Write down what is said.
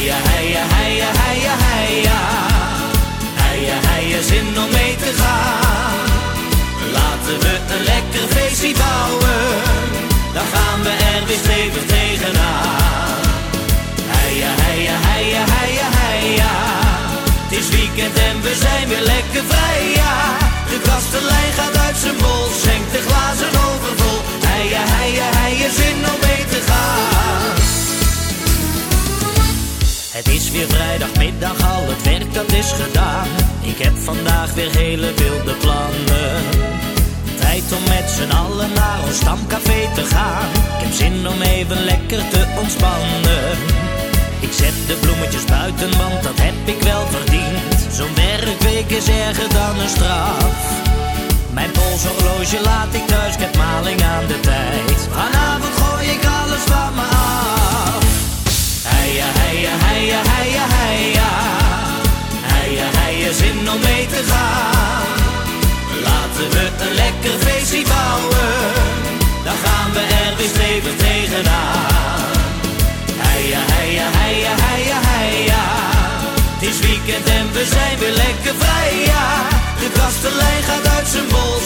Heia, heia, heia, heia, heia. Heia, heia, zin om mee te gaan. Laten we een lekker feestje bouwen. Dan gaan we er weer stevig tegenaan. Heia, heia, heia, heia, heia. Het is weekend en we zijn weer lekker vrij, ja. De kastelein gaat uit zijn bol. Het is weer vrijdagmiddag, al het werk dat is gedaan. Ik heb vandaag weer hele wilde plannen. Tijd om met z'n allen naar ons stamcafé te gaan. Ik heb zin om even lekker te ontspannen. Ik zet de bloemetjes buiten, want dat heb ik wel verdiend. Zo'n werkweek is erger dan een straf. Mijn polshorloge laat ik thuis, ik heb maling aan de tijd. Gaan. Laten we een lekker feestje bouwen. Dan gaan we er weer stevig tegenaan. Heia, heia, heia, heia, heia. Het is weekend en we zijn weer lekker vrij, ja. De kastelein gaat uit zijn bol,